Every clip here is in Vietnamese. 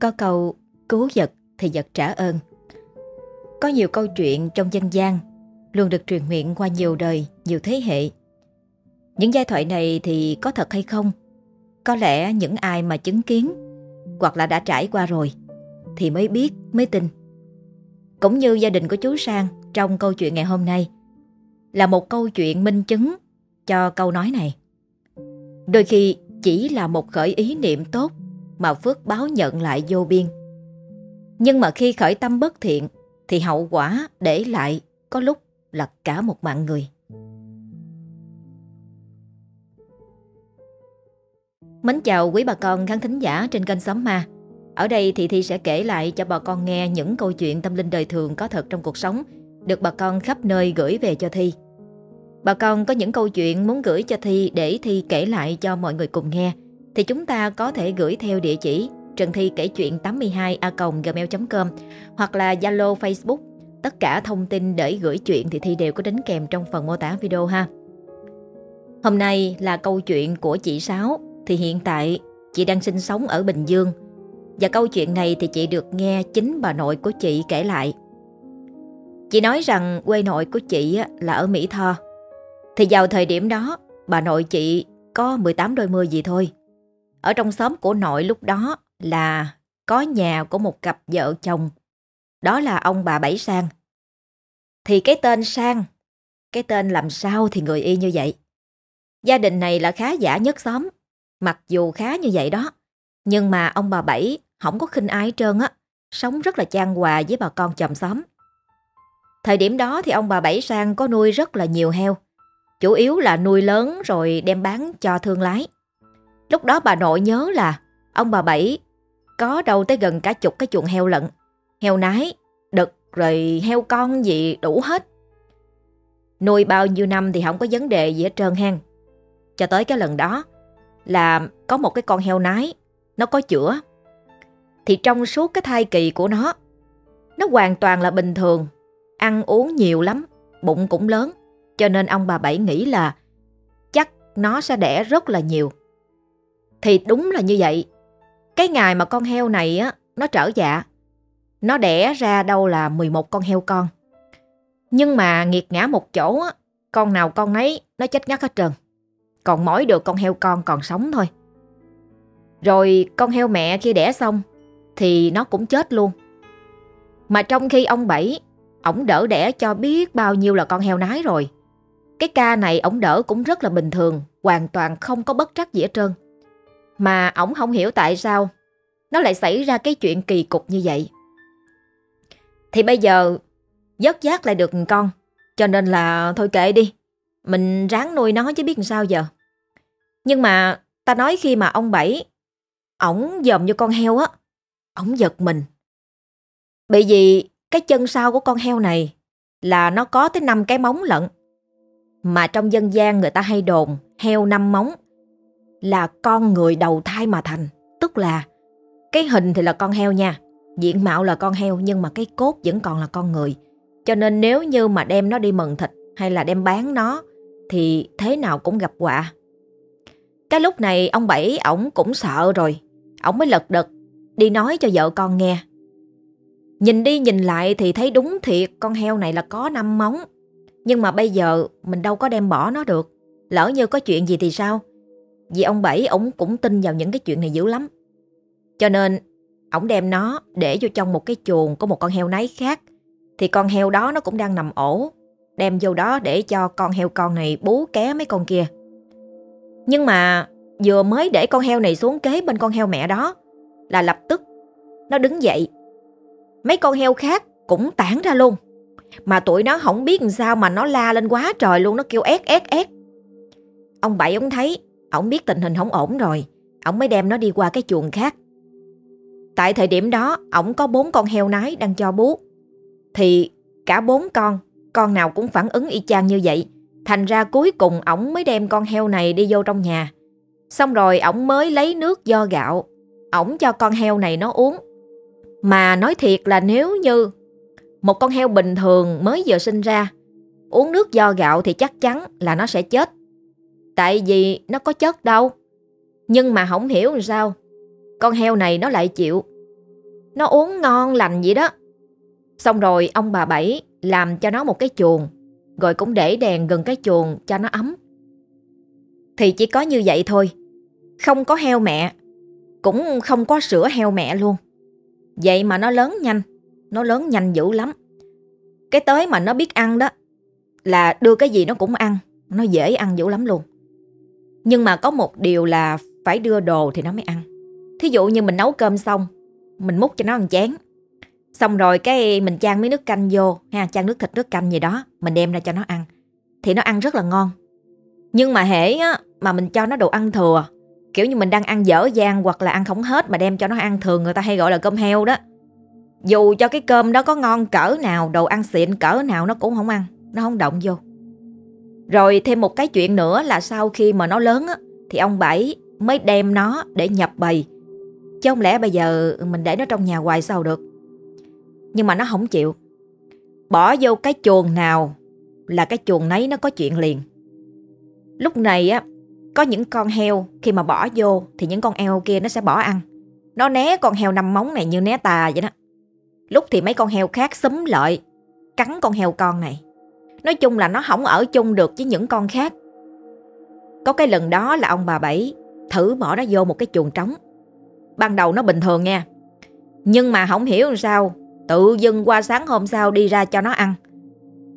Có câu cứu vật thì vật trả ơn. Có nhiều câu chuyện trong dân gian luôn được truyền miệng qua nhiều đời, nhiều thế hệ. Những giai thoại này thì có thật hay không? Có lẽ những ai mà chứng kiến hoặc là đã trải qua rồi thì mới biết, mới tin. Cũng như gia đình của chú Sang trong câu chuyện ngày hôm nay là một câu chuyện minh chứng cho câu nói này. Đôi khi chỉ là một khởi ý niệm tốt mà phước báo nhận lại vô biên. Nhưng mà khi khởi tâm bất thiện, thì hậu quả để lại có lúc là cả một mạng người. Mến chào quý bà con khán thính giả trên kênh Xóm Ma. Ở đây thì Thi sẽ kể lại cho bà con nghe những câu chuyện tâm linh đời thường có thật trong cuộc sống được bà con khắp nơi gửi về cho Thi. Bà con có những câu chuyện muốn gửi cho Thi để Thi kể lại cho mọi người cùng nghe thì chúng ta có thể gửi theo địa chỉ Trần Thi kể chuyện 82 a gmail.com hoặc là Zalo Facebook. Tất cả thông tin để gửi chuyện thì Thi đều có đính kèm trong phần mô tả video ha. Hôm nay là câu chuyện của chị Sáu thì hiện tại chị đang sinh sống ở Bình Dương và câu chuyện này thì chị được nghe chính bà nội của chị kể lại. Chị nói rằng quê nội của chị là ở Mỹ Tho. Thì vào thời điểm đó, bà nội chị có 18 đôi mươi gì thôi. Ở trong xóm của nội lúc đó là có nhà của một cặp vợ chồng. Đó là ông bà Bảy Sang. Thì cái tên Sang, cái tên làm sao thì người y như vậy. Gia đình này là khá giả nhất xóm, mặc dù khá như vậy đó. Nhưng mà ông bà Bảy không có khinh ai trơn á, sống rất là chan hòa với bà con chồng xóm. Thời điểm đó thì ông bà Bảy Sang có nuôi rất là nhiều heo. Chủ yếu là nuôi lớn rồi đem bán cho thương lái. Lúc đó bà nội nhớ là ông bà Bảy có đâu tới gần cả chục cái chuồng heo lận. Heo nái, đực rồi heo con gì đủ hết. Nuôi bao nhiêu năm thì không có vấn đề gì hết trơn hang. Cho tới cái lần đó là có một cái con heo nái, nó có chữa. Thì trong suốt cái thai kỳ của nó, nó hoàn toàn là bình thường, ăn uống nhiều lắm, bụng cũng lớn. Cho nên ông bà Bảy nghĩ là chắc nó sẽ đẻ rất là nhiều. Thì đúng là như vậy. Cái ngày mà con heo này á, nó trở dạ, nó đẻ ra đâu là 11 con heo con. Nhưng mà nghiệt ngã một chỗ á, con nào con nấy nó chết ngắt hết trơn. Còn mỗi được con heo con còn sống thôi. Rồi con heo mẹ khi đẻ xong thì nó cũng chết luôn. Mà trong khi ông Bảy, ổng đỡ đẻ cho biết bao nhiêu là con heo nái rồi. Cái ca này ổng đỡ cũng rất là bình thường, hoàn toàn không có bất trắc gì hết trơn. Mà ổng không hiểu tại sao nó lại xảy ra cái chuyện kỳ cục như vậy. Thì bây giờ dớt giác lại được con, cho nên là thôi kệ đi. Mình ráng nuôi nó chứ biết làm sao giờ. Nhưng mà ta nói khi mà ông Bảy, ổng dòm như con heo á, ổng giật mình. Bởi vì cái chân sau của con heo này là nó có tới 5 cái móng lận. Mà trong dân gian người ta hay đồn heo năm móng là con người đầu thai mà thành. Tức là cái hình thì là con heo nha, diện mạo là con heo nhưng mà cái cốt vẫn còn là con người. Cho nên nếu như mà đem nó đi mần thịt hay là đem bán nó thì thế nào cũng gặp họa. Cái lúc này ông Bảy ổng cũng sợ rồi, ổng mới lật đật đi nói cho vợ con nghe. Nhìn đi nhìn lại thì thấy đúng thiệt con heo này là có năm móng. Nhưng mà bây giờ mình đâu có đem bỏ nó được. Lỡ như có chuyện gì thì sao? Vì ông Bảy ổng cũng tin vào những cái chuyện này dữ lắm. Cho nên ổng đem nó để vô trong một cái chuồng của một con heo nái khác. Thì con heo đó nó cũng đang nằm ổ. Đem vô đó để cho con heo con này bú ké mấy con kia. Nhưng mà vừa mới để con heo này xuống kế bên con heo mẹ đó là lập tức nó đứng dậy. Mấy con heo khác cũng tản ra luôn. Mà tụi nó không biết làm sao mà nó la lên quá trời luôn, nó kêu ét ét ét. Ông Bảy ông thấy, ông biết tình hình không ổn rồi, ông mới đem nó đi qua cái chuồng khác. Tại thời điểm đó, ổng có bốn con heo nái đang cho bú. Thì cả bốn con, con nào cũng phản ứng y chang như vậy. Thành ra cuối cùng ổng mới đem con heo này đi vô trong nhà. Xong rồi ổng mới lấy nước do gạo, ổng cho con heo này nó uống. Mà nói thiệt là nếu như một con heo bình thường mới vừa sinh ra, uống nước do gạo thì chắc chắn là nó sẽ chết. Tại vì nó có chất đâu. Nhưng mà không hiểu làm sao. con heo này nó lại chịu. Nó uống ngon lành vậy đó. Xong rồi ông bà Bảy làm cho nó một cái chuồng, rồi cũng để đèn gần cái chuồng cho nó ấm. Thì chỉ có như vậy thôi. Không có heo mẹ, cũng không có sữa heo mẹ luôn. Vậy mà nó lớn nhanh, nó lớn nhanh dữ lắm. Cái tới mà nó biết ăn đó là đưa cái gì nó cũng ăn, nó dễ ăn dữ lắm luôn. Nhưng mà có một điều là phải đưa đồ thì nó mới ăn. Thí dụ như mình nấu cơm xong, mình múc cho nó ăn chén. Xong rồi cái mình chan miếng nước canh vô, ha, chan nước thịt nước canh gì đó, mình đem ra cho nó ăn. Thì nó ăn rất là ngon. Nhưng mà hễ á, mà mình cho nó đồ ăn thừa, kiểu như mình đang ăn dở dang hoặc là ăn không hết mà đem cho nó ăn thường người ta hay gọi là cơm heo đó. Dù cho cái cơm đó có ngon cỡ nào, đồ ăn xịn cỡ nào nó cũng không ăn, nó không động vô. Rồi thêm một cái chuyện nữa là sau khi mà nó lớn á, thì ông Bảy mới đem nó để nhập bầy. Chứ không lẽ bây giờ mình để nó trong nhà hoài sao được. Nhưng mà nó không chịu. Bỏ vô cái chuồng nào là cái chuồng nấy nó có chuyện liền. Lúc này á, có những con heo khi mà bỏ vô thì những con heo kia nó sẽ bỏ ăn. Nó né con heo năm móng này như né tà vậy đó. Lúc thì mấy con heo khác xúm lợi, cắn con heo con này. Nói chung là nó không ở chung được với những con khác. Có cái lần đó là ông bà Bảy thử bỏ nó vô một cái chuồng trống. Ban đầu nó bình thường nha. Nhưng mà không hiểu làm sao, tự dưng qua sáng hôm sau đi ra cho nó ăn.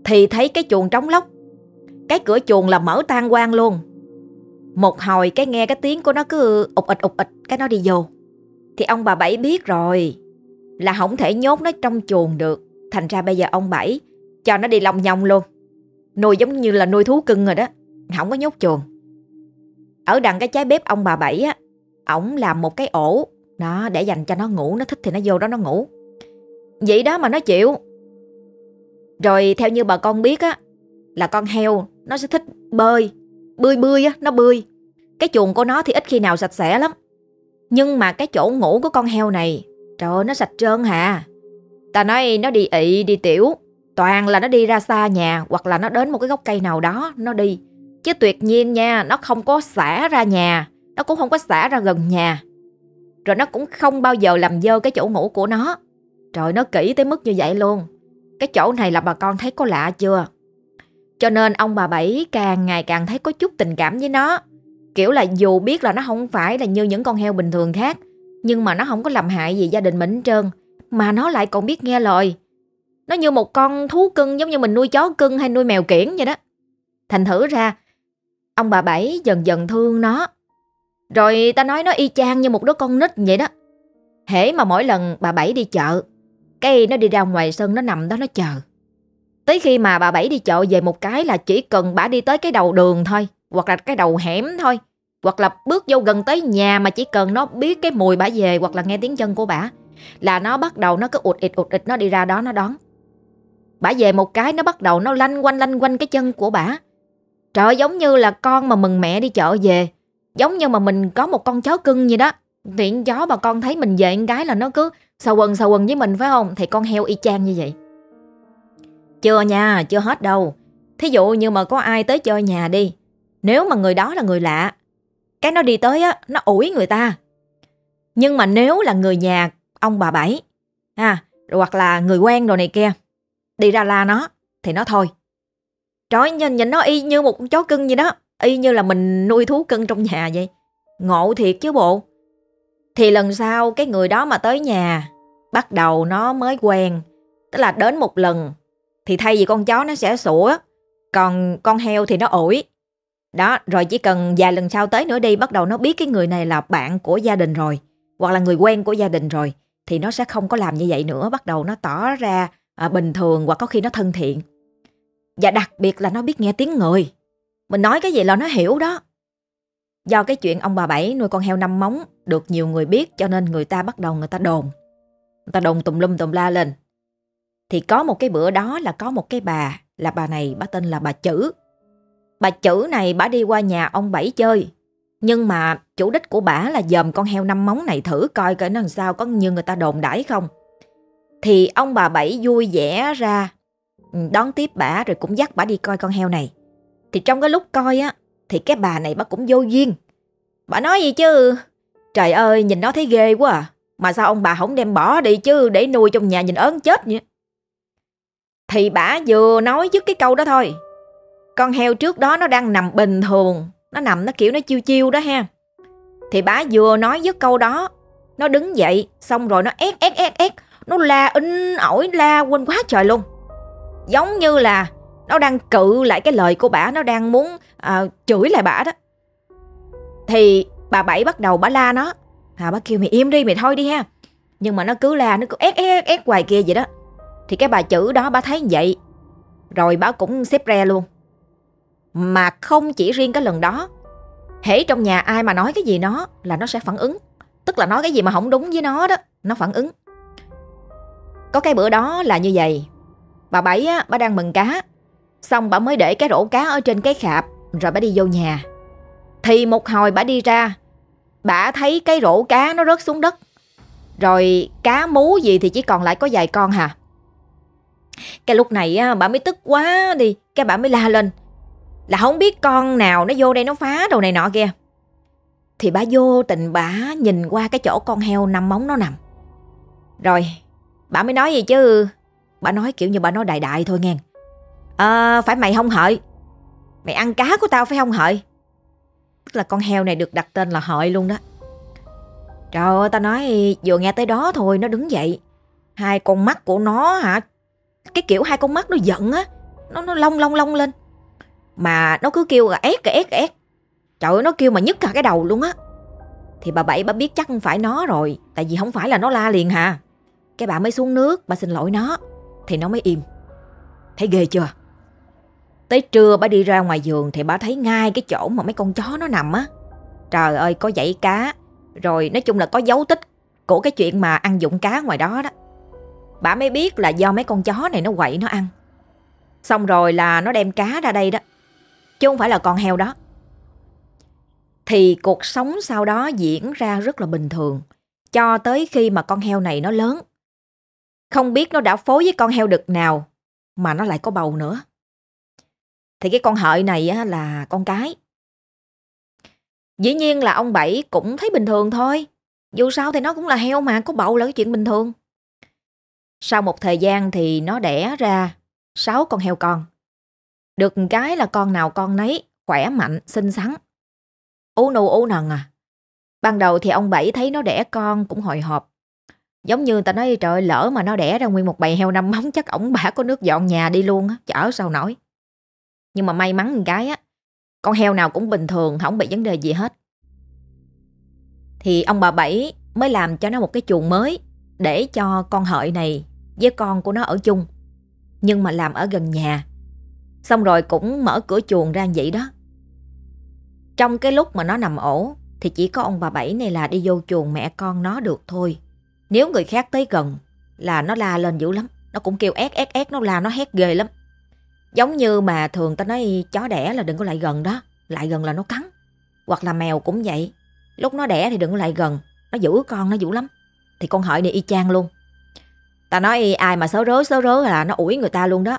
Thì thấy cái chuồng trống lóc. Cái cửa chuồng là mở tan quang luôn. Một hồi cái nghe cái tiếng của nó cứ ụt ịch ụt ịch cái nó đi vô. Thì ông bà Bảy biết rồi là không thể nhốt nó trong chuồng được. Thành ra bây giờ ông Bảy cho nó đi lòng nhong luôn. Nuôi giống như là nuôi thú cưng rồi đó. Không có nhốt chuồng. Ở đằng cái trái bếp ông bà Bảy á, ổng làm một cái ổ đó để dành cho nó ngủ, nó thích thì nó vô đó nó ngủ. Vậy đó mà nó chịu. Rồi theo như bà con biết á, là con heo nó sẽ thích bơi, bơi bơi á, nó bơi. Cái chuồng của nó thì ít khi nào sạch sẽ lắm. Nhưng mà cái chỗ ngủ của con heo này, trời ơi nó sạch trơn hà. Ta nói nó đi ị, đi tiểu, toàn là nó đi ra xa nhà hoặc là nó đến một cái gốc cây nào đó, nó đi. Chứ tuyệt nhiên nha, nó không có xả ra nhà, nó cũng không có xả ra gần nhà. Rồi nó cũng không bao giờ làm dơ cái chỗ ngủ của nó. Trời nó kỹ tới mức như vậy luôn. Cái chỗ này là bà con thấy có lạ chưa? Cho nên ông bà Bảy càng ngày càng thấy có chút tình cảm với nó. Kiểu là dù biết là nó không phải là như những con heo bình thường khác, nhưng mà nó không có làm hại gì gia đình mình trơn, mà nó lại còn biết nghe lời. Nó như một con thú cưng giống như mình nuôi chó cưng hay nuôi mèo kiển vậy đó. Thành thử ra, ông bà Bảy dần dần thương nó. Rồi ta nói nó y chang như một đứa con nít vậy đó. Hễ mà mỗi lần bà Bảy đi chợ, cái nó đi ra ngoài sân nó nằm đó nó chờ. Tới khi mà bà Bảy đi chợ về một cái là chỉ cần bà đi tới cái đầu đường thôi, hoặc là cái đầu hẻm thôi, hoặc là bước vô gần tới nhà mà chỉ cần nó biết cái mùi bà về hoặc là nghe tiếng chân của bà là nó bắt đầu nó cứ ụt ịt ụt ịt nó đi ra đó nó đón bả về một cái nó bắt đầu nó lanh quanh lanh quanh cái chân của bả Trời giống như là con mà mừng mẹ đi chợ về, giống như mà mình có một con chó cưng vậy đó. Tiện chó bà con thấy mình về cái là nó cứ sầu quần sầu quần với mình phải không? Thì con heo y chang như vậy. Chưa nha, chưa hết đâu. Thí dụ như mà có ai tới chơi nhà đi, nếu mà người đó là người lạ, cái nó đi tới á, nó ủi người ta. Nhưng mà nếu là người nhà ông bà Bảy, ha, hoặc là người quen đồ này kia, đi ra la nó, thì nó thôi. Trời nhìn, nhìn nó y như một con chó cưng vậy đó, y như là mình nuôi thú cưng trong nhà vậy. Ngộ thiệt chứ bộ. Thì lần sau cái người đó mà tới nhà, bắt đầu nó mới quen, tức là đến một lần thì thay vì con chó nó sẽ sủa, còn con heo thì nó ủi. Đó, rồi chỉ cần vài lần sau tới nữa đi, bắt đầu nó biết cái người này là bạn của gia đình rồi, hoặc là người quen của gia đình rồi, thì nó sẽ không có làm như vậy nữa, bắt đầu nó tỏ ra à, bình thường hoặc có khi nó thân thiện. Và đặc biệt là nó biết nghe tiếng người. Mình nói cái gì là nó hiểu đó. Do cái chuyện ông bà Bảy nuôi con heo năm móng được nhiều người biết cho nên người ta bắt đầu người ta đồn. Người ta đồn tùm lum tùm la lên. Thì có một cái bữa đó là có một cái bà, là bà này bà tên là bà Chữ. Bà Chữ này bà đi qua nhà ông Bảy chơi. Nhưng mà chủ đích của bà là dòm con heo năm móng này thử coi coi nó làm sao có như người ta đồn đãi không. Thì ông bà Bảy vui vẻ ra ừ, đón tiếp bà rồi cũng dắt bà đi coi con heo này. Thì trong cái lúc coi á thì cái bà này bà cũng vô duyên. Bà nói gì chứ Trời ơi, nhìn nó thấy ghê quá à. Mà sao ông bà không đem bỏ đi chứ để nuôi trong nhà nhìn ớn chết nhỉ? Thì bà vừa nói dứt cái câu đó thôi. Con heo trước đó nó đang nằm bình thường. Nó nằm nó kiểu nó chiêu chiêu đó ha. Thì bà vừa nói dứt câu đó. Nó đứng dậy xong rồi nó ép ép ép ép. Nó la in ỏi la quên quá trời luôn. Giống như là nó đang cự lại cái lời của bà. Nó đang muốn à, chửi lại bà đó. Thì bà Bảy bắt đầu bà la nó. À, bà kêu mày im đi mày thôi đi ha. Nhưng mà nó cứ la nó cứ ép ép ép hoài kia vậy đó. Thì cái bà chữ đó bà thấy vậy Rồi bà cũng xếp re luôn Mà không chỉ riêng cái lần đó Hễ trong nhà ai mà nói cái gì nó Là nó sẽ phản ứng Tức là nói cái gì mà không đúng với nó đó Nó phản ứng có cái bữa đó là như vậy. Bà Bảy á, bà đang mừng cá. Xong bà mới để cái rổ cá ở trên cái khạp Rồi bà đi vô nhà. Thì một hồi bà đi ra Bà thấy cái rổ cá nó rớt xuống đất. Rồi cá mú gì thì chỉ còn lại có vài con hà. Cái lúc này á, bà mới tức quá đi Cái bà mới la lên. Là không biết con nào nó vô đây nó phá đồ này nọ kia. Thì bà vô tình bà nhìn qua cái chỗ con heo năm móng nó nằm. Rồi Bà mới nói gì chứ? Bà nói kiểu như bà nói đại đại thôi nghe. À phải mày không hợi. Mày ăn cá của tao phải không hợi? Tức là con heo này được đặt tên là hợi luôn đó. Trời ơi, tao nói vừa nghe tới đó thôi, nó đứng dậy. Hai con mắt của nó hả? Cái kiểu hai con mắt nó giận á. Nó nó long long long lên. Mà nó cứ kêu là ét ét ét Trời ơi, nó kêu mà nhức cả cái đầu luôn á. Thì bà Bảy, bà biết chắc không phải nó rồi. Tại vì không phải là nó la liền hà. Cái bà mới xuống nước, bà xin lỗi nó. Thì nó mới im. Thấy ghê chưa? Tới trưa bà đi ra ngoài giường Thì bà thấy ngay cái chỗ mà mấy con chó nó nằm á. Trời ơi, có dãy cá. Rồi nói chung là có dấu tích Của cái chuyện mà ăn dụng cá ngoài đó đó. Bà mới biết là do mấy con chó này nó quậy nó ăn. Xong rồi là nó đem cá ra đây đó. Chứ không phải là con heo đó. Thì cuộc sống sau đó diễn ra rất là bình thường. Cho tới khi mà con heo này nó lớn. Không biết nó đã phối với con heo đực nào Mà nó lại có bầu nữa Thì cái con hợi này á, là con cái Dĩ nhiên là ông Bảy cũng thấy bình thường thôi Dù sao thì nó cũng là heo mà Có bầu là cái chuyện bình thường sau một thời gian thì nó đẻ ra 6 con heo con. Được cái là con nào con nấy, khỏe mạnh, xinh xắn. Ú nù ú nần à. Ban đầu thì ông Bảy thấy nó đẻ con cũng hồi hộp. Giống như ta nói trời lỡ mà nó đẻ ra nguyên một bầy heo năm móng chắc ổng bả có nước dọn nhà đi luôn á, chở sao nổi. Nhưng mà may mắn một cái á, con heo nào cũng bình thường, không bị vấn đề gì hết. Thì ông bà Bảy mới làm cho nó một cái chuồng mới để cho con hợi này với con của nó ở chung. Nhưng mà làm ở gần nhà. Xong rồi cũng mở cửa chuồng ra vậy đó. Trong cái lúc mà nó nằm ổ thì chỉ có ông bà Bảy này là đi vô chuồng mẹ con nó được thôi. Nếu người khác tới gần là nó la lên dữ lắm. Nó cũng kêu ét ét ét, nó la, nó hét ghê lắm. Giống như mà thường ta nói chó đẻ là đừng có lại gần đó. Lại gần là nó cắn. Hoặc là mèo cũng vậy. Lúc nó đẻ thì đừng có lại gần. Nó giữ con nó dữ lắm. Thì con hợi này y chang luôn. Ta nói ai mà xấu rớ xấu rớ là nó ủi người ta luôn đó.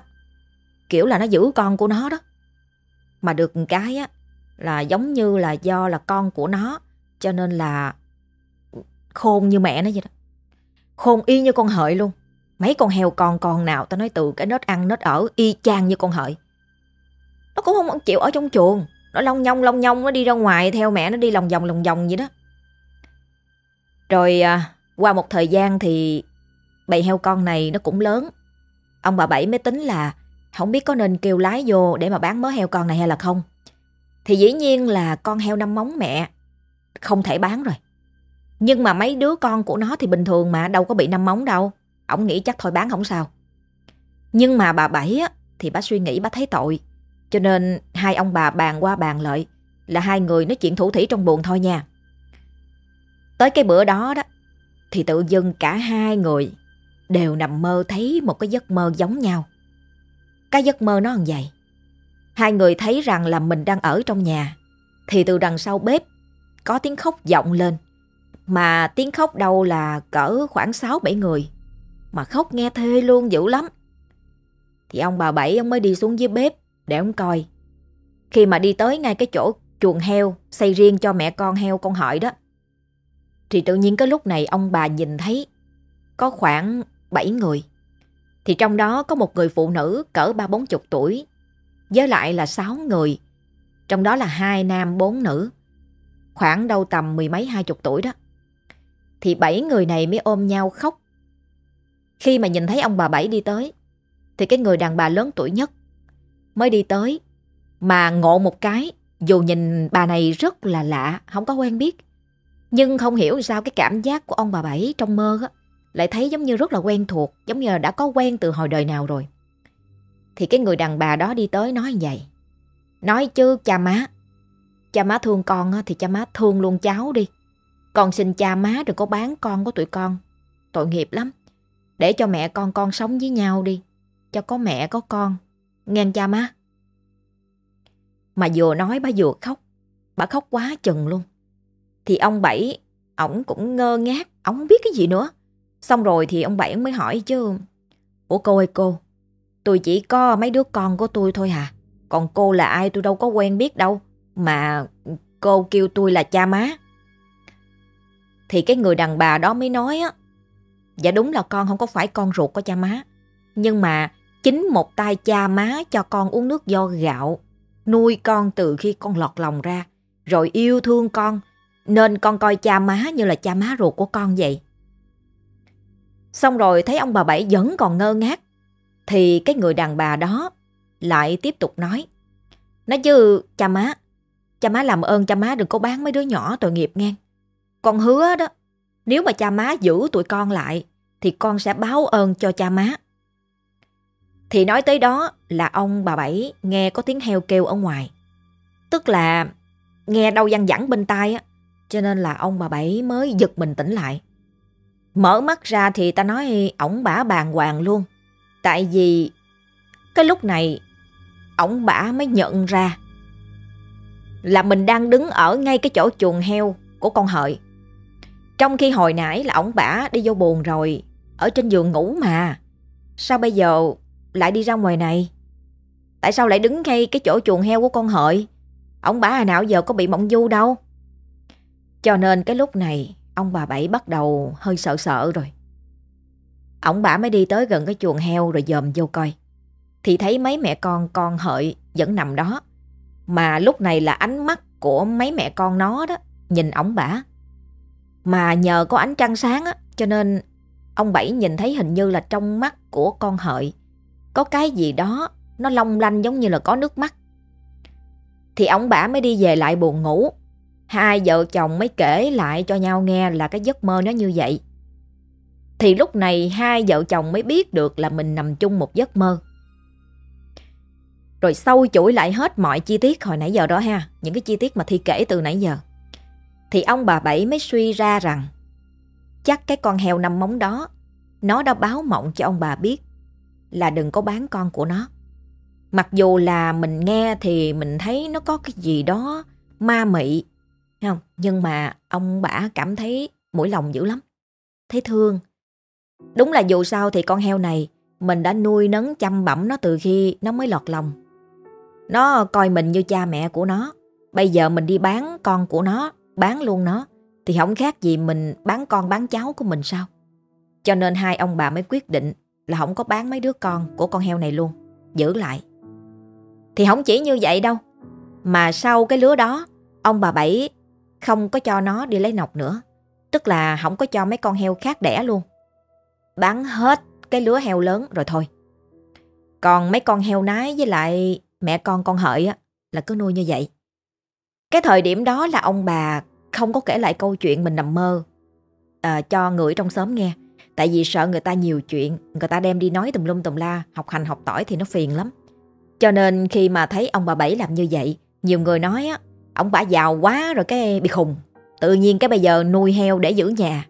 Kiểu là nó giữ con của nó đó. Mà được cái á, là giống như là do là con của nó, cho nên là khôn như mẹ nó vậy đó. Khôn y như con hợi luôn. Mấy con heo con con nào tao nói từ cái nết ăn nết ở y chang như con hợi. Nó cũng không chịu ở trong chuồng. Nó long nhông long nhông nó đi ra ngoài theo mẹ nó đi lòng vòng lòng vòng vậy đó. Rồi à, qua một thời gian thì bầy heo con này nó cũng lớn. Ông bà Bảy mới tính là không biết có nên kêu lái vô để mà bán mớ heo con này hay là không. Thì dĩ nhiên là con heo năm móng mẹ không thể bán rồi. Nhưng mà mấy đứa con của nó thì bình thường mà đâu có bị năm móng đâu. Ông nghĩ chắc thôi bán không sao. Nhưng mà bà Bảy á, thì bà suy nghĩ bà thấy tội. Cho nên hai ông bà bàn qua bàn lợi là hai người nói chuyện thủ thủy trong buồn thôi nha. Tới cái bữa đó đó thì tự dưng cả hai người đều nằm mơ thấy một cái giấc mơ giống nhau. Cái giấc mơ nó như vậy. Hai người thấy rằng là mình đang ở trong nhà, thì từ đằng sau bếp có tiếng khóc vọng lên. Mà tiếng khóc đâu là cỡ khoảng 6-7 người. Mà khóc nghe thê luôn dữ lắm. Thì ông bà Bảy ông mới đi xuống dưới bếp để ông coi. Khi mà đi tới ngay cái chỗ chuồng heo xây riêng cho mẹ con heo con hỏi đó. Thì tự nhiên cái lúc này ông bà nhìn thấy có khoảng 7 người. Thì trong đó có một người phụ nữ cỡ ba bốn chục tuổi, với lại là 6 người, trong đó là hai nam bốn nữ, khoảng đâu tầm mười mấy hai chục tuổi đó. Thì bảy người này mới ôm nhau khóc. Khi mà nhìn thấy ông bà Bảy đi tới, thì cái người đàn bà lớn tuổi nhất mới đi tới, mà ngộ một cái, dù nhìn bà này rất là lạ, không có quen biết. Nhưng không hiểu sao cái cảm giác của ông bà Bảy trong mơ á, lại thấy giống như rất là quen thuộc, giống như là đã có quen từ hồi đời nào rồi. Thì cái người đàn bà đó đi tới nói như vậy. Nói chứ cha má, cha má thương con thì cha má thương luôn cháu đi. Con xin cha má đừng có bán con của tụi con. Tội nghiệp lắm. Để cho mẹ con con sống với nhau đi. Cho có mẹ có con. Nghe cha má. Mà vừa nói bà vừa khóc. Bà khóc quá chừng luôn. Thì ông Bảy, ổng cũng ngơ ngác, ổng không biết cái gì nữa. Xong rồi thì ông Bảy mới hỏi chứ Ủa cô ơi cô Tôi chỉ có mấy đứa con của tôi thôi hả Còn cô là ai tôi đâu có quen biết đâu Mà cô kêu tôi là cha má thì cái người đàn bà đó mới nói á Dạ đúng là con không có phải con ruột của cha má Nhưng mà chính một tay cha má cho con uống nước do gạo Nuôi con từ khi con lọt lòng ra Rồi yêu thương con Nên con coi cha má như là cha má ruột của con vậy Xong rồi thấy ông bà Bảy vẫn còn ngơ ngác. Thì cái người đàn bà đó lại tiếp tục nói. Nói chứ cha má, cha má làm ơn cha má đừng có bán mấy đứa nhỏ tội nghiệp nghe. Con hứa đó, nếu mà cha má giữ tụi con lại thì con sẽ báo ơn cho cha má. Thì nói tới đó là ông bà Bảy nghe có tiếng heo kêu ở ngoài. Tức là nghe đâu văng vẳng bên tai á, cho nên là ông bà Bảy mới giật mình tỉnh lại. Mở mắt ra thì ta nói ổng bả bàn hoàng luôn. Tại vì cái lúc này ổng bả mới nhận ra là mình đang đứng ở ngay cái chỗ chuồng heo của con hợi. Trong khi hồi nãy là ổng bả đi vô buồn rồi, ở trên giường ngủ mà. Sao bây giờ lại đi ra ngoài này? Tại sao lại đứng ngay cái chỗ chuồng heo của con hợi? Ông bả nào giờ có bị mộng du đâu. Cho nên cái lúc này Ông bà Bảy bắt đầu hơi sợ sợ rồi. Ông bà mới đi tới gần cái chuồng heo rồi dòm vô coi. Thì thấy mấy mẹ con con hợi vẫn nằm đó. Mà lúc này là ánh mắt của mấy mẹ con nó đó, nhìn ổng bả. Mà nhờ có ánh trăng sáng á, cho nên ông Bảy nhìn thấy hình như là trong mắt của con hợi có cái gì đó nó long lanh giống như là có nước mắt. Thì ông bả mới đi về lại buồn ngủ Hai vợ chồng mới kể lại cho nhau nghe là cái giấc mơ nó như vậy. Thì lúc này hai vợ chồng mới biết được là mình nằm chung một giấc mơ. Rồi sâu chuỗi lại hết mọi chi tiết hồi nãy giờ đó ha, những cái chi tiết mà Thi kể từ nãy giờ. Thì ông bà Bảy mới suy ra rằng chắc cái con heo năm móng đó nó đã báo mộng cho ông bà biết là đừng có bán con của nó. Mặc dù là mình nghe thì mình thấy nó có cái gì đó ma mị không? Nhưng mà ông bà cảm thấy mũi lòng dữ lắm. Thấy thương. Đúng là dù sao thì con heo này mình đã nuôi nấng chăm bẩm nó từ khi nó mới lọt lòng. Nó coi mình như cha mẹ của nó. Bây giờ mình đi bán con của nó, bán luôn nó, thì không khác gì mình bán con bán cháu của mình sao? Cho nên hai ông bà mới quyết định là không có bán mấy đứa con của con heo này luôn, giữ lại. Thì không chỉ như vậy đâu, mà sau cái lứa đó, ông bà Bảy không có cho nó đi lấy nọc nữa. Tức là không có cho mấy con heo khác đẻ luôn. Bán hết cái lứa heo lớn rồi thôi. Còn mấy con heo nái với lại mẹ con con hợi á, là cứ nuôi như vậy. Cái thời điểm đó là ông bà không có kể lại câu chuyện mình nằm mơ à, cho người trong xóm nghe. Tại vì sợ người ta nhiều chuyện, người ta đem đi nói tùm lum tùm la, học hành học tỏi thì nó phiền lắm. Cho nên khi mà thấy ông bà Bảy làm như vậy, nhiều người nói á, Ông bà giàu quá rồi cái bị khùng Tự nhiên cái bây giờ nuôi heo để giữ nhà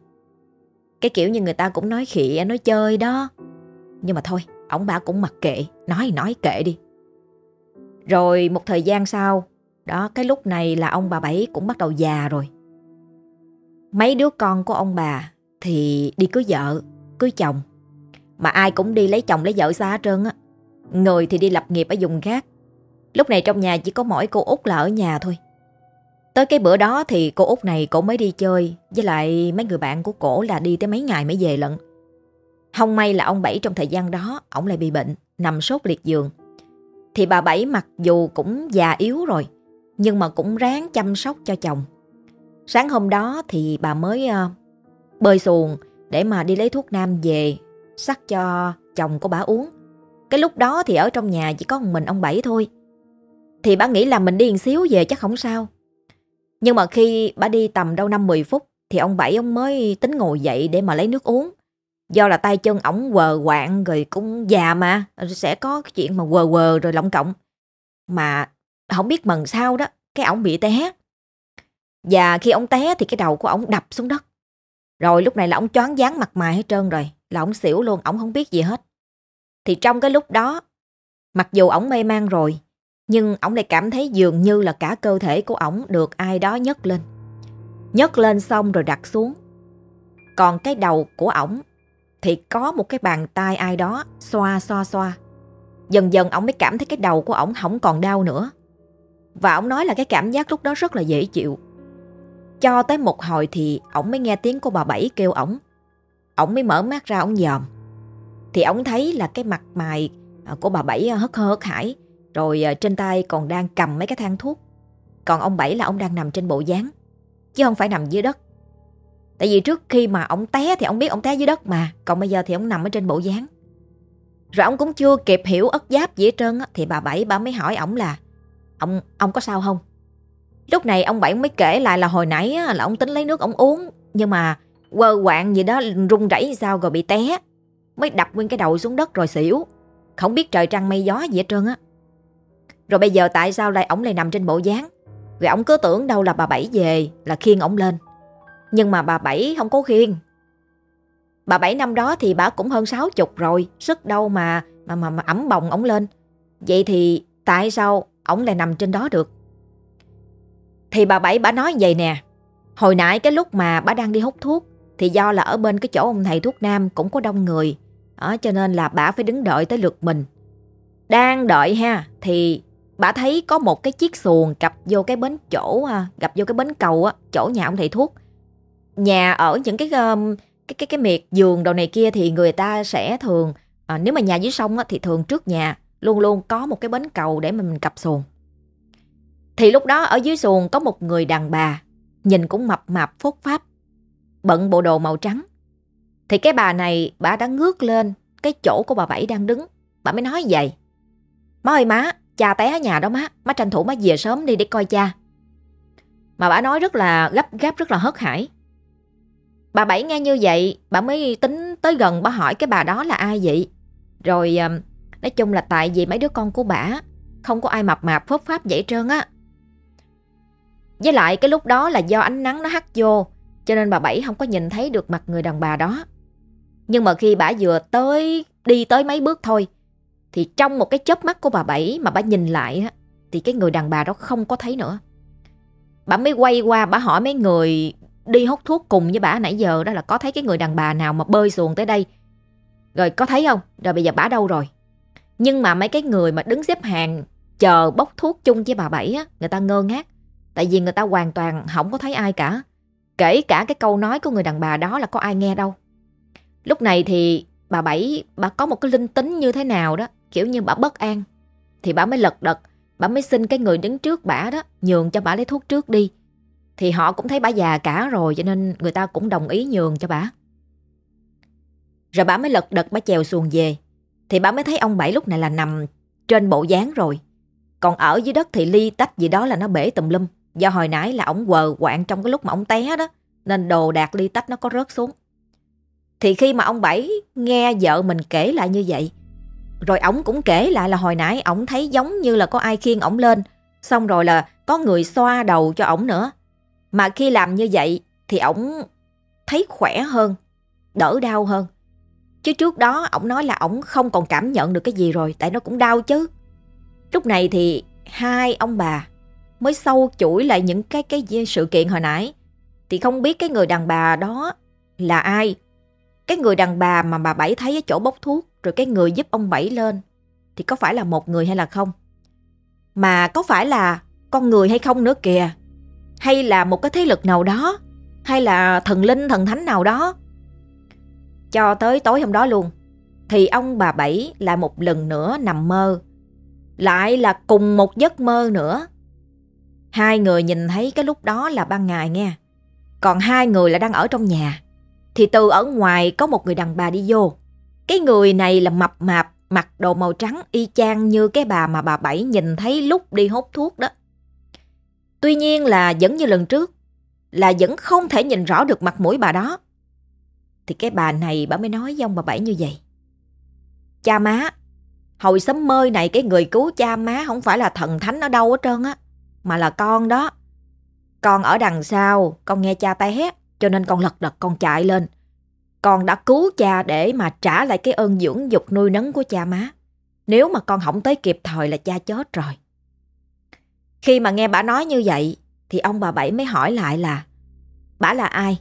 Cái kiểu như người ta cũng nói khịa Nói chơi đó Nhưng mà thôi Ông bà cũng mặc kệ Nói nói kệ đi Rồi một thời gian sau đó cái lúc này là ông bà Bảy cũng bắt đầu già rồi. Mấy đứa con của ông bà Thì đi cưới vợ Cưới chồng. Mà ai cũng đi lấy chồng lấy vợ xa hết trơn á. Người thì đi lập nghiệp ở vùng khác. Lúc này trong nhà chỉ có mỗi cô út là ở nhà thôi. Tới cái bữa đó thì cô út này cổ mới đi chơi với lại mấy người bạn của cổ là đi tới mấy ngày mới về lận. Không may là ông Bảy trong thời gian đó ổng lại bị bệnh, nằm sốt liệt giường. Thì bà Bảy mặc dù cũng già yếu rồi nhưng mà cũng ráng chăm sóc cho chồng. Sáng hôm đó thì bà mới uh, bơi xuồng để mà đi lấy thuốc nam về sắc cho chồng của bà uống. Cái lúc đó thì ở trong nhà chỉ có một mình ông Bảy thôi. Thì bà nghĩ là mình đi một xíu về chắc không sao. Nhưng mà khi bà đi tầm đâu 5-10 phút thì ông Bảy ông mới tính ngồi dậy để mà lấy nước uống. Do là tay chân ổng quờ quạng rồi cũng già mà, sẽ có cái chuyện mà quờ quờ rồi lộng cộng. Mà không biết mần sao đó, cái ổng bị té. Và khi ông té thì cái đầu của ổng đập xuống đất. Rồi lúc này là ổng choáng váng mặt mày hết trơn rồi, là ổng xỉu luôn, ổng không biết gì hết. Thì trong cái lúc đó, mặc dù ổng mê man rồi, nhưng ổng lại cảm thấy dường như là cả cơ thể của ổng được ai đó nhấc lên. Nhấc lên xong rồi đặt xuống. Còn cái đầu của ổng thì có một cái bàn tay ai đó xoa xoa xoa. Dần dần ổng mới cảm thấy cái đầu của ổng không còn đau nữa. Và ông nói là cái cảm giác lúc đó rất là dễ chịu. Cho tới một hồi thì ổng mới nghe tiếng của bà Bảy kêu ổng. Ổng mới mở mắt ra ổng dòm. Thì ổng thấy là cái mặt mày à, của bà Bảy à, hất hơ hất hải. Rồi à, trên tay còn đang cầm mấy cái thang thuốc. Còn ông Bảy là ông đang nằm trên bộ dáng. Chứ không phải nằm dưới đất. Tại vì trước khi mà ông té thì ông biết ông té dưới đất mà. Còn bây giờ thì ông nằm ở trên bộ dáng. Rồi ông cũng chưa kịp hiểu ất giáp gì hết trơn Thì bà Bảy bà mới hỏi ổng là Ông ông có sao không? Lúc này ông Bảy mới kể lại là hồi nãy là ông tính lấy nước ông uống Nhưng mà quơ quạng gì đó rung rẩy sao rồi bị té Mới đập nguyên cái đầu xuống đất rồi xỉu. Không biết trời trăng mây gió gì hết trơn á. Rồi bây giờ tại sao lại ông lại nằm trên bộ dáng? Rồi ông cứ tưởng đâu là bà Bảy về Là khiêng ông lên. Nhưng mà bà Bảy không có khiêng. Bà Bảy năm đó thì bà cũng hơn sáu chục rồi Sức đâu mà mà mà, mà ẩm bồng ông lên. Vậy thì tại sao ổng lại nằm trên đó được. Thì bà Bảy bà nói vậy nè Hồi nãy cái lúc mà bà đang đi hút thuốc Thì do là ở bên cái chỗ ông thầy thuốc nam Cũng có đông người đó, Cho nên là bà phải đứng đợi tới lượt mình. Đang đợi ha Thì bà thấy có một cái chiếc xuồng Cặp vô cái bến chỗ à, Gặp vô cái bến cầu á Chỗ nhà ông thầy thuốc. Nhà ở những cái cái cái cái miệt giường đồ này kia Thì người ta sẽ thường à, Nếu mà nhà dưới sông á, thì thường trước nhà. Luôn luôn có một cái bến cầu để mà mình cặp xuồng thì lúc đó ở dưới xuồng có một người đàn bà, nhìn cũng mập mạp phốt pháp, bận bộ đồ màu trắng. Thì cái bà này, bà đã ngước lên cái chỗ của bà Bảy đang đứng. Bà mới nói vậy. Má ơi má, cha té ở nhà đó má, má tranh thủ má về sớm đi để coi cha. Mà bà nói rất là gấp gáp, rất là hớt hải. Bà Bảy nghe như vậy, bà mới tính tới gần bà hỏi cái bà đó là ai vậy. Rồi ờ, nói chung là tại vì mấy đứa con của bà không có ai mập mạp phớp pháp vậy trơn á. Với lại cái lúc đó là do ánh nắng nó hắt vô, Cho nên bà Bảy không có nhìn thấy được mặt người đàn bà đó. Nhưng mà khi bà vừa tới, Đi tới mấy bước thôi, Thì trong một cái chớp mắt của bà Bảy Mà bà nhìn lại Thì cái người đàn bà đó không có thấy nữa. Bà mới quay qua, bà hỏi mấy người Đi hút thuốc cùng với bà nãy giờ, Đó là có thấy cái người đàn bà nào mà bơi xuồng tới đây? Rồi có thấy không? Rồi bây giờ bà đâu rồi? Nhưng mà mấy cái người mà đứng xếp hàng Chờ bốc thuốc chung với bà Bảy á Người ta ngơ ngác Tại vì người ta hoàn toàn không có thấy ai cả. Kể cả cái câu nói của người đàn bà đó là có ai nghe đâu. Lúc này thì bà Bảy, bà có một cái linh tính như thế nào đó, kiểu như bà bất an. Thì bà mới lật đật, bà mới xin cái người đứng trước bà đó, nhường cho bà lấy thuốc trước đi. Thì họ cũng thấy bà già cả rồi cho nên người ta cũng đồng ý nhường cho bà. Rồi bà mới lật đật bà chèo xuồng về. Thì bà mới thấy ông Bảy lúc này là nằm trên bộ dáng rồi. Còn ở dưới đất thì ly tách gì đó là nó bể tùm lum. Do hồi nãy là ổng quờ quạng trong cái lúc mà ổng té đó, nên đồ đạc ly tách nó có rớt xuống. Thì khi mà ông Bảy nghe vợ mình kể lại như vậy, rồi ổng cũng kể lại là hồi nãy ổng thấy giống như là có ai khiêng ổng lên, xong rồi là có người xoa đầu cho ổng nữa. Mà khi làm như vậy thì ổng thấy khỏe hơn, đỡ đau hơn. Chứ trước đó ổng nói là ổng không còn cảm nhận được cái gì rồi, tại nó cũng đau chứ. Lúc này thì hai ông bà mới sâu chuỗi lại những cái cái sự kiện hồi nãy thì không biết cái người đàn bà đó là ai. Cái người đàn bà mà bà Bảy thấy ở chỗ bốc thuốc rồi cái người giúp ông Bảy lên thì có phải là một người hay là không? Mà có phải là con người hay không nữa kìa. hay là một cái thế lực nào đó, hay là thần linh thần thánh nào đó. Cho tới tối hôm đó luôn, thì ông bà Bảy lại một lần nữa nằm mơ. Lại là cùng một giấc mơ nữa. Hai người nhìn thấy cái lúc đó là ban ngày nghe. Còn hai người là đang ở trong nhà. Thì từ ở ngoài có một người đàn bà đi vô. Cái người này là mập mạp, mặc đồ màu trắng y chang như cái bà mà bà Bảy nhìn thấy lúc đi hút thuốc đó. Tuy nhiên là vẫn như lần trước, là vẫn không thể nhìn rõ được mặt mũi bà đó. Thì cái bà này bà mới nói với ông bà Bảy như vậy. Cha má, hồi sớm mơ này cái người cứu cha má không phải là thần thánh ở đâu hết trơn á, mà là con đó. Con ở đằng sau, con nghe cha té, cho nên con lật đật con chạy lên. Con đã cứu cha để mà trả lại cái ơn dưỡng dục nuôi nấng của cha má. Nếu mà con không tới kịp thời là cha chết rồi. Khi mà nghe bà nói như vậy, thì ông bà Bảy mới hỏi lại là Bà là ai?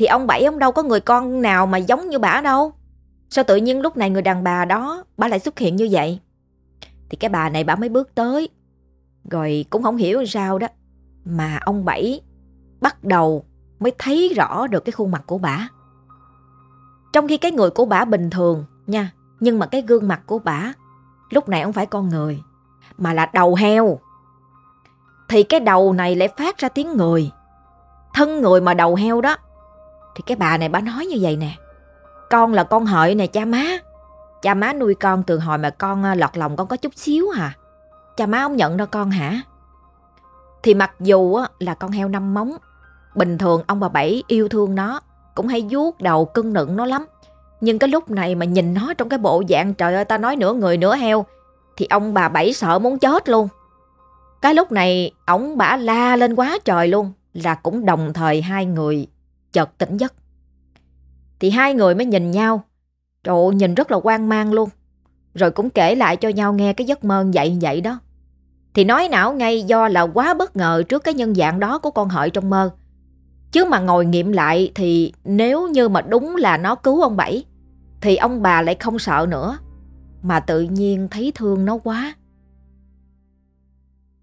Thì ông Bảy ông đâu có người con nào mà giống như bà đâu. Sao tự nhiên lúc này người đàn bà đó bà lại xuất hiện như vậy? Thì cái bà này bà mới bước tới. Rồi cũng không hiểu sao đó. Mà ông Bảy bắt đầu mới thấy rõ được cái khuôn mặt của bà. Trong khi cái người của bà bình thường nha, nhưng mà cái gương mặt của bà lúc này không phải con người, mà là đầu heo. Thì cái đầu này lại phát ra tiếng người. Thân người mà đầu heo đó. Thì cái bà này bà nói như vậy nè. Con là con hợi nè cha má. Cha má nuôi con từ hồi mà con à, lọt lòng con có chút xíu à. Cha má không nhận đâu con hả? Thì mặc dù là con heo năm móng, bình thường ông bà Bảy yêu thương nó, cũng hay vuốt đầu cưng nựng nó lắm. Nhưng cái lúc này mà nhìn nó trong cái bộ dạng trời ơi ta nói nửa người nửa heo, thì ông bà Bảy sợ muốn chết luôn. Cái lúc này ông bả la lên quá trời luôn, là cũng đồng thời hai người chợt tỉnh giấc. Thì hai người mới nhìn nhau, trời nhìn rất là quan mang luôn. Rồi cũng kể lại cho nhau nghe cái giấc mơ vậy vậy đó. Thì nói não ngay do là quá bất ngờ trước cái nhân dạng đó của con hợi trong mơ. Chứ mà ngồi nghiệm lại thì nếu như mà đúng là nó cứu ông Bảy, thì ông bà lại không sợ nữa, mà tự nhiên thấy thương nó quá.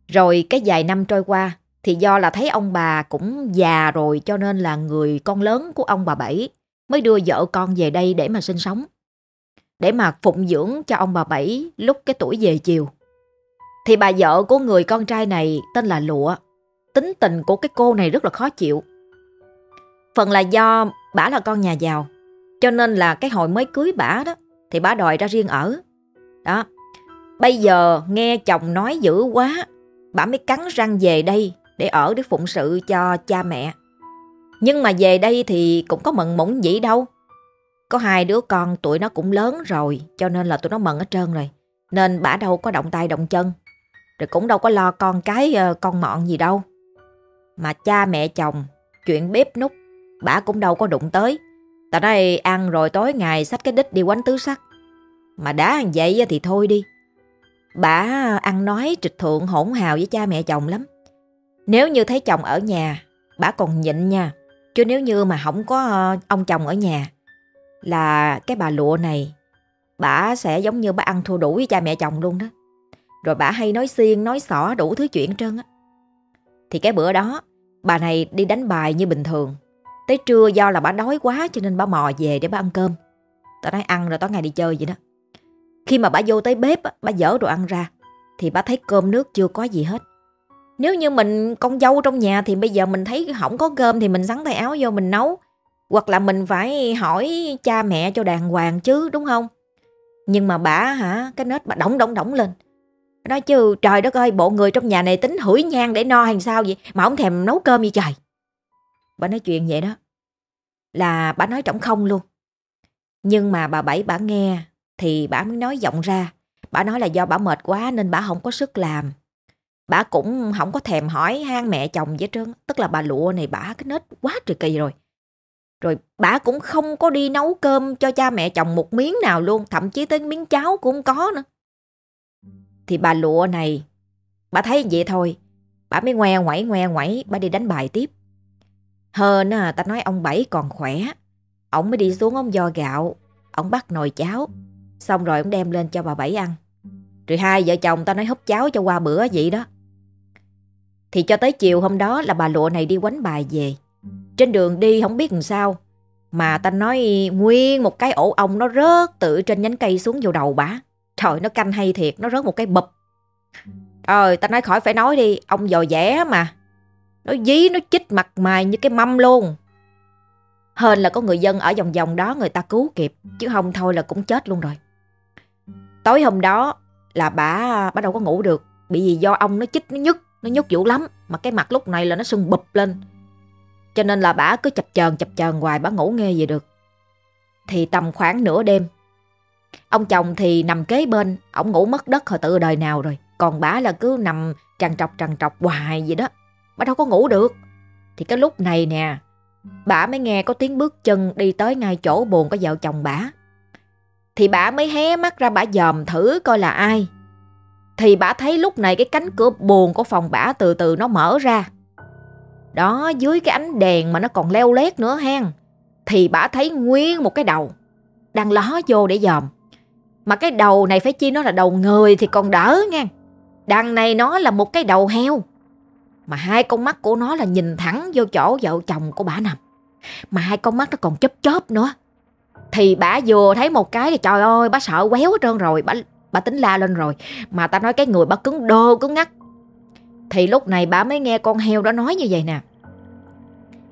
Rồi cái vài năm trôi qua, thì do là thấy ông bà cũng già rồi cho nên là người con lớn của ông bà Bảy mới đưa vợ con về đây để mà sinh sống. Để mà phụng dưỡng cho ông bà Bảy lúc cái tuổi về chiều. Thì bà vợ của người con trai này tên là Lụa. Tính tình của cái cô này rất là khó chịu. Phần là do bà là con nhà giàu. Cho nên là cái hồi mới cưới bà đó thì bà đòi ra riêng ở. Đó. Bây giờ nghe chồng nói dữ quá, bà mới cắn răng về đây để ở để phụng sự cho cha mẹ. Nhưng mà về đây thì cũng có mận mũng gì đâu. Có hai đứa con tuổi nó cũng lớn rồi cho nên là tụi nó mận hết trơn rồi. Nên bà đâu có động tay động chân. Rồi cũng đâu có lo con cái ờ, con mọn gì đâu. Mà cha mẹ chồng, chuyện bếp nút, bà cũng đâu có đụng tới. tại đây ăn rồi tối ngày xách cái đít đi quánh tứ sắc. Mà đã ăn vậy thì thôi đi. Bà ăn nói trịch thượng hỗn hào với cha mẹ chồng lắm. Nếu như thấy chồng ở nhà, bà còn nhịn nha. Chứ nếu như mà không có ờ, ông chồng ở nhà, là cái bà lụa này, bà sẽ giống như bà ăn thua đủ với cha mẹ chồng luôn đó. Rồi bà hay nói xiên, nói xỏ đủ thứ chuyện trơn á. Thì cái bữa đó, bà này đi đánh bài như bình thường. Tới trưa do là bà đói quá cho nên bà mò về để bà ăn cơm. Tao nói ăn rồi tối ngày đi chơi vậy đó. Khi mà bà vô tới bếp, bà dở đồ ăn ra, thì bà thấy cơm nước chưa có gì hết. Nếu như mình con dâu trong nhà thì bây giờ mình thấy không có cơm thì mình sắn tay áo vô mình nấu. Hoặc là mình phải hỏi cha mẹ cho đàng hoàng chứ đúng không? Nhưng mà bà hả, cái nết bà đóng đóng đóng lên. Nói chứ trời đất ơi bộ người trong nhà này tính hửi nhang để no hay sao vậy mà không thèm nấu cơm gì trời. Bà nói chuyện vậy đó. Là bà nói trọng không luôn. Nhưng mà bà Bảy bà nghe thì bà mới nói giọng ra. Bà nói là do bà mệt quá nên bà không có sức làm. Bà cũng không có thèm hỏi han mẹ chồng vậy trơn. Tức là bà lụa này bà cái nết quá trời kỳ rồi. Rồi bà cũng không có đi nấu cơm cho cha mẹ chồng một miếng nào luôn. Thậm chí tới miếng cháo cũng không có nữa. Thì bà lụa này, bà thấy vậy thôi. Bà mới ngoe ngoẩy ngoe ngoẩy, bà đi đánh bài tiếp. Hơn à, ta nói ông Bảy còn khỏe. Ông mới đi xuống ông do gạo. Ông bắt nồi cháo. Xong rồi ông đem lên cho bà Bảy ăn. Rồi hai vợ chồng ta nói húp cháo cho qua bữa vậy đó. Thì cho tới chiều hôm đó là bà lụa này đi quánh bài về. Trên đường đi không biết làm sao. Mà ta nói nguyên một cái ổ ong nó rớt từ trên nhánh cây xuống vô đầu bả. Trời nó canh hay thiệt, nó rớt một cái bụp. Trời, ta nói khỏi phải nói đi, ông dò dẻ mà. Nó dí, nó chích mặt mày như cái mâm luôn. Hên là có người dân ở vòng vòng đó người ta cứu kịp, chứ không thôi là cũng chết luôn rồi. Tối hôm đó là bà bà đâu có ngủ được, bị gì do ông nó chích nó nhức, nó nhức dữ lắm, mà cái mặt lúc này là nó sưng bụp lên. Cho nên là bà cứ chập chờn chập chờn hoài bà ngủ nghe gì được. Thì tầm khoảng nửa đêm, ông chồng thì nằm kế bên, ổng ngủ mất đất hồi từ đời nào rồi. Còn bà là cứ nằm trằn trọc trằn trọc hoài vậy đó. Bà đâu có ngủ được. Thì cái lúc này nè, bà mới nghe có tiếng bước chân đi tới ngay chỗ buồn của vợ chồng bà. Thì bà mới hé mắt ra bà dòm thử coi là ai. Thì bà thấy lúc này cái cánh cửa buồn của phòng bà từ từ nó mở ra. Đó dưới cái ánh đèn mà nó còn leo lét nữa hen. Thì bà thấy nguyên một cái đầu đang ló vô để dòm. Mà cái đầu này phải chi nó là đầu người thì còn đỡ nha. Đằng này nó là một cái đầu heo. Mà hai con mắt của nó là nhìn thẳng vô chỗ vợ chồng của bà nằm. Mà hai con mắt nó còn chớp chớp nữa. Thì bà vừa thấy một cái thì trời ơi bà sợ quéo hết trơn rồi. Bà, bà tính la lên rồi. Mà ta nói cái người bà cứng đơ cứng ngắt. Thì lúc này bà mới nghe con heo đó nói như vậy nè.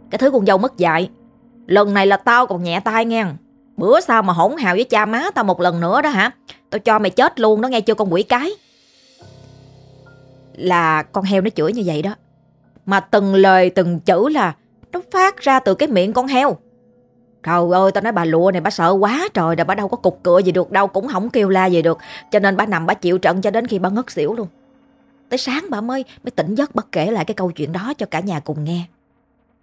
Cái thứ con dâu mất dạy. Lần này là tao còn nhẹ tay nghe. Bữa sau mà hỗn hào với cha má tao một lần nữa đó hả? Tao cho mày chết luôn đó nghe chưa con quỷ cái là con heo nó chửi như vậy đó. Mà từng lời từng chữ là nó phát ra từ cái miệng con heo. Trời ơi, tao nói bà lụa này bà sợ quá trời, rồi bà đâu có cục cửa gì được, đâu cũng không kêu la gì được. Cho nên bà nằm bà chịu trận cho đến khi bà ngất xỉu luôn. Tới sáng bà mới mới tỉnh giấc, bà kể lại cái câu chuyện đó cho cả nhà cùng nghe.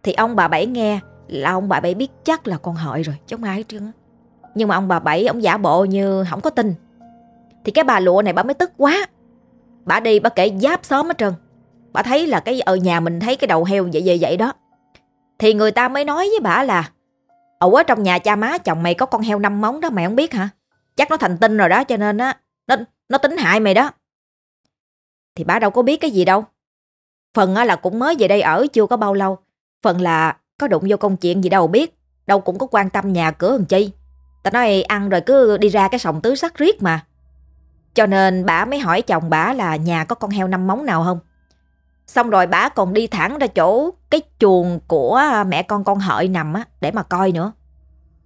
Thì ông bà Bảy nghe, là ông bà Bảy biết chắc là con hợi rồi, chứ không ai hết trơn Nhưng mà ông bà Bảy, ông giả bộ như không có tin. Thì cái bà lụa này bà mới tức quá Bà đi bà kể giáp xóm hết trơn. Bà thấy là cái ở nhà mình thấy cái đầu heo vậy vậy vậy đó. Thì người ta mới nói với bà là ở trong nhà cha má chồng mày có con heo năm móng đó mày không biết hả? Chắc nó thành tinh rồi đó cho nên á nó, nó tính hại mày đó. Thì bà đâu có biết cái gì đâu. Phần là cũng mới về đây ở chưa có bao lâu. Phần là có đụng vô công chuyện gì đâu biết. Đâu cũng có quan tâm nhà cửa làm chi. Ta nói ăn rồi cứ đi ra cái sòng tứ sắc riết mà. Cho nên bà mới hỏi chồng bà là nhà có con heo năm móng nào không. Xong rồi bà còn đi thẳng ra chỗ cái chuồng của mẹ con con hợi nằm á để mà coi nữa.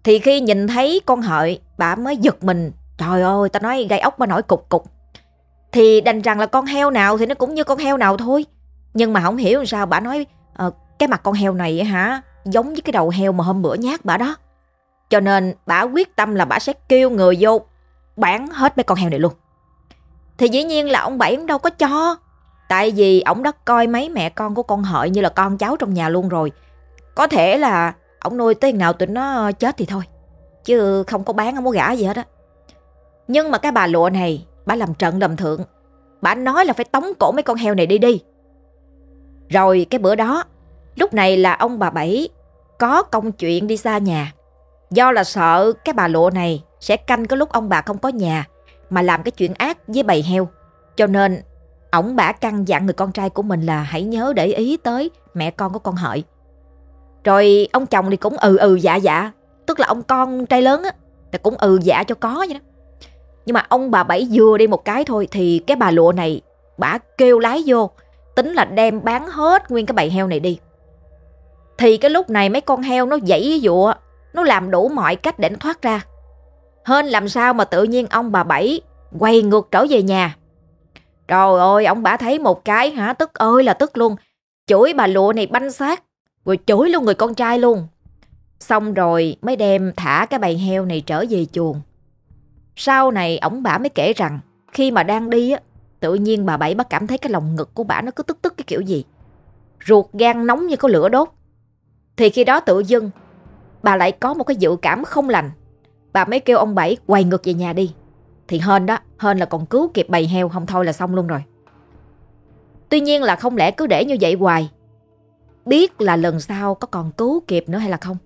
Thì khi nhìn thấy con hợi, bà mới giật mình. Trời ơi, ta nói gây ốc mà nổi cục cục. Thì đành rằng là con heo nào thì nó cũng như con heo nào thôi. Nhưng mà không hiểu sao bà nói à, cái mặt con heo này hả giống với cái đầu heo mà hôm bữa nhát bà đó. Cho nên bà quyết tâm là bà sẽ kêu người vô bán hết mấy con heo này luôn. Thì dĩ nhiên là ông Bảy đâu có cho. Tại vì ông đã coi mấy mẹ con của con hợi như là con cháu trong nhà luôn rồi. Có thể là ông nuôi tới nào tụi nó chết thì thôi. Chứ không có bán, không có gả gì hết á. Nhưng mà cái bà lụa này, bà làm trận làm thượng. Bà nói là phải tống cổ mấy con heo này đi đi. Rồi cái bữa đó, lúc này là ông bà Bảy có công chuyện đi xa nhà. Do là sợ cái bà lụa này sẽ canh cái lúc ông bà không có nhà mà làm cái chuyện ác với bầy heo. Cho nên ổng bả căn dặn người con trai của mình là hãy nhớ để ý tới mẹ con của con hợi. Rồi ông chồng thì cũng ừ ừ dạ dạ, tức là ông con trai lớn á, thì cũng ừ dạ cho có vậy đó. Nhưng mà ông bà Bảy vừa đi một cái thôi thì cái bà lụa này bả kêu lái vô, tính là đem bán hết nguyên cái bầy heo này đi. Thì cái lúc này mấy con heo nó dãy dụa, nó làm đủ mọi cách để nó thoát ra. Hên làm sao mà tự nhiên ông bà Bảy quay ngược trở về nhà. Trời ơi, ông bà thấy một cái hả, tức ơi là tức luôn. Chửi bà lụa này banh xác, rồi chửi luôn người con trai luôn. Xong rồi mới đem thả cái bầy heo này trở về chuồng. Sau này ông bà mới kể rằng khi mà đang đi á, tự nhiên bà Bảy bắt cảm thấy cái lòng ngực của bà nó cứ tức tức cái kiểu gì. Ruột gan nóng như có lửa đốt. Thì khi đó tự dưng bà lại có một cái dự cảm không lành Bà mới kêu ông Bảy quay ngược về nhà đi thì hên đó Hên là còn cứu kịp bầy heo Không thôi là xong luôn rồi. Tuy nhiên là không lẽ cứ để như vậy hoài? Biết là lần sau có còn cứu kịp nữa hay là không?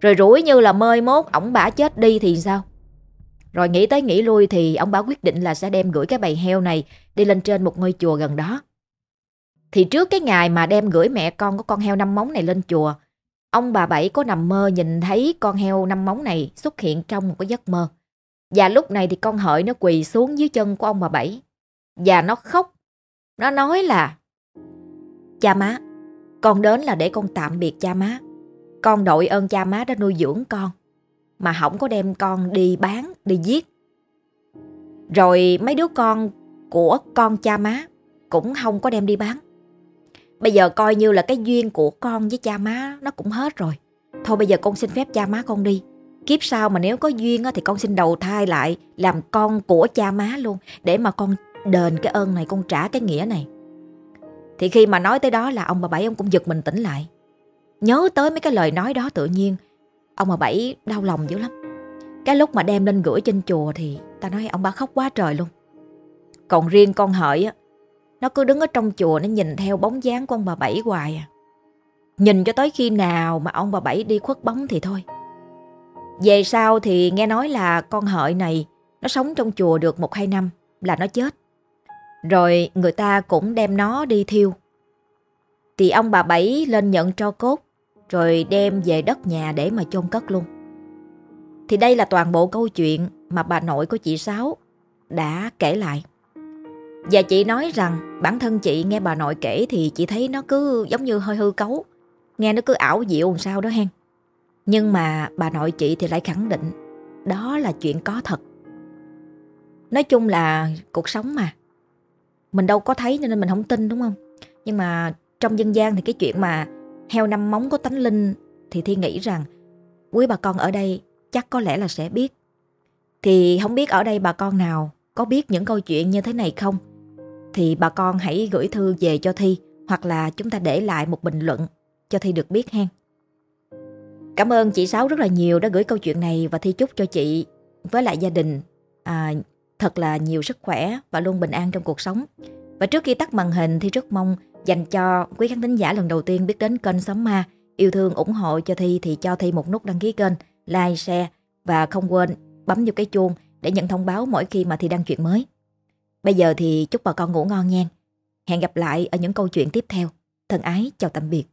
Rồi rủi như là mơi mốt Ổng bả chết đi thì sao? Rồi nghĩ tới nghĩ lui Thì ông bả quyết định là sẽ đem gửi cái bầy heo này Đi lên trên một ngôi chùa gần đó. Thì trước cái ngày mà đem gửi mẹ con của con heo năm móng này lên chùa, ông bà Bảy có nằm mơ nhìn thấy con heo năm móng này xuất hiện trong một cái giấc mơ. Và lúc này thì con hợi nó quỳ xuống dưới chân của ông bà Bảy. Và nó khóc. Nó nói là Cha má, con đến là để con tạm biệt cha má. Con đội ơn cha má đã nuôi dưỡng con. Mà không có đem con đi bán, đi giết. Rồi mấy đứa con của con cha má cũng không có đem đi bán. Bây giờ coi như là cái duyên của con với cha má nó cũng hết rồi. Thôi bây giờ con xin phép cha má con đi. Kiếp sau mà nếu có duyên thì con xin đầu thai lại làm con của cha má luôn để mà con đền cái ơn này, con trả cái nghĩa này. Thì khi mà nói tới đó là ông bà Bảy ông cũng giật mình tỉnh lại. Nhớ tới mấy cái lời nói đó tự nhiên ông bà Bảy đau lòng dữ lắm. Cái lúc mà đem lên gửi trên chùa thì ta nói ông bà khóc quá trời luôn. Còn riêng con hợi á, nó cứ đứng ở trong chùa nó nhìn theo bóng dáng của ông bà Bảy hoài à. Nhìn cho tới khi nào mà ông bà Bảy đi khuất bóng thì thôi. Về sau thì nghe nói là con hợi này nó sống trong chùa được một hai năm là nó chết. Rồi người ta cũng đem nó đi thiêu. Thì ông bà Bảy lên nhận cho cốt, rồi đem về đất nhà để mà chôn cất luôn. Thì đây là toàn bộ câu chuyện mà bà nội của chị Sáu đã kể lại. Và chị nói rằng bản thân chị nghe bà nội kể thì chị thấy nó cứ giống như hơi hư cấu. Nghe nó cứ ảo diệu làm sao đó hen. Nhưng mà bà nội chị thì lại khẳng định đó là chuyện có thật. Nói chung là cuộc sống mà. Mình đâu có thấy nên mình không tin, đúng không? Nhưng mà trong dân gian thì cái chuyện mà heo năm móng có tánh linh thì Thi nghĩ rằng quý bà con ở đây chắc có lẽ là sẽ biết. Thì không biết ở đây bà con nào có biết những câu chuyện như thế này không? Thì bà con hãy gửi thư về cho Thi hoặc là chúng ta để lại một bình luận cho Thi được biết hen. Cảm ơn chị Sáu rất là nhiều đã gửi câu chuyện này và Thi chúc cho chị với lại gia đình à, thật là nhiều sức khỏe và luôn bình an trong cuộc sống. Và trước khi tắt màn hình thì rất mong dành cho quý khán thính giả lần đầu tiên biết đến kênh sóng Ma, yêu thương ủng hộ cho Thi thì cho Thi một nút đăng ký kênh, like, share và không quên bấm vào cái chuông để nhận thông báo mỗi khi mà Thi đăng chuyện mới. Bây giờ thì chúc bà con ngủ ngon nha. Hẹn gặp lại ở những câu chuyện tiếp theo. Thân ái chào tạm biệt.